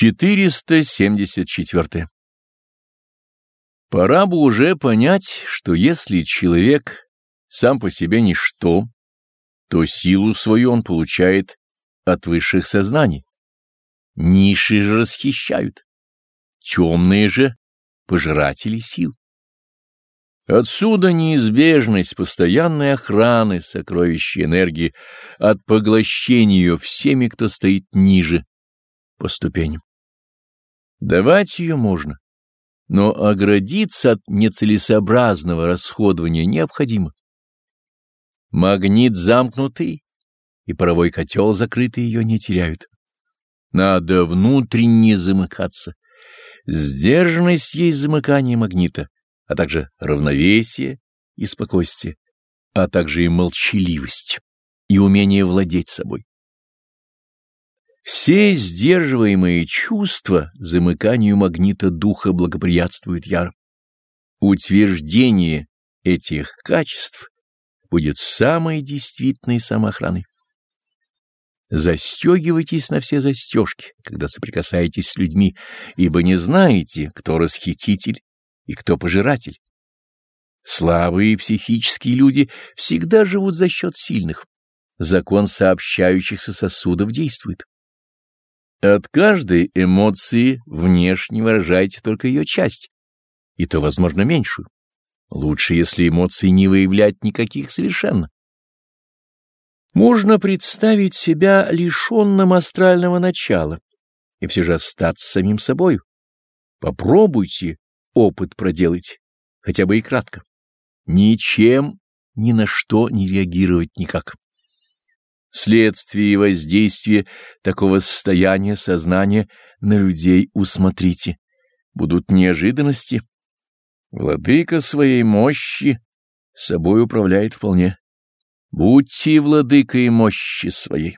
474. Пора бы уже понять, что если человек сам по себе ничто, то силу свою он получает от высших сознаний. Ниши же расхищают, темные же пожиратели сил. Отсюда неизбежность постоянной охраны сокровища энергии от поглощения всеми, кто стоит ниже по ступеням. Давать ее можно, но оградиться от нецелесообразного расходования необходимо. Магнит замкнутый и паровой котел закрытый ее не теряют. Надо внутренне замыкаться. Сдержанность есть замыкание магнита, а также равновесие и спокойствие, а также и молчаливость и умение владеть собой. Все сдерживаемые чувства замыканию магнита духа благоприятствуют яро. Утверждение этих качеств будет самой действительной самоохраной. Застегивайтесь на все застежки, когда соприкасаетесь с людьми, ибо не знаете, кто расхититель и кто пожиратель. Слабые психические люди всегда живут за счет сильных. Закон сообщающихся сосудов действует. От каждой эмоции внешне выражайте только ее часть, и то, возможно, меньшую. Лучше, если эмоции не выявлять никаких совершенно. Можно представить себя лишенным астрального начала и все же остаться самим собою. Попробуйте опыт проделать, хотя бы и кратко. Ничем, ни на что не реагировать никак. Следствие и воздействие такого состояния сознания на людей усмотрите. Будут неожиданности. Владыка своей мощи собой управляет вполне. Будьте владыкой мощи своей.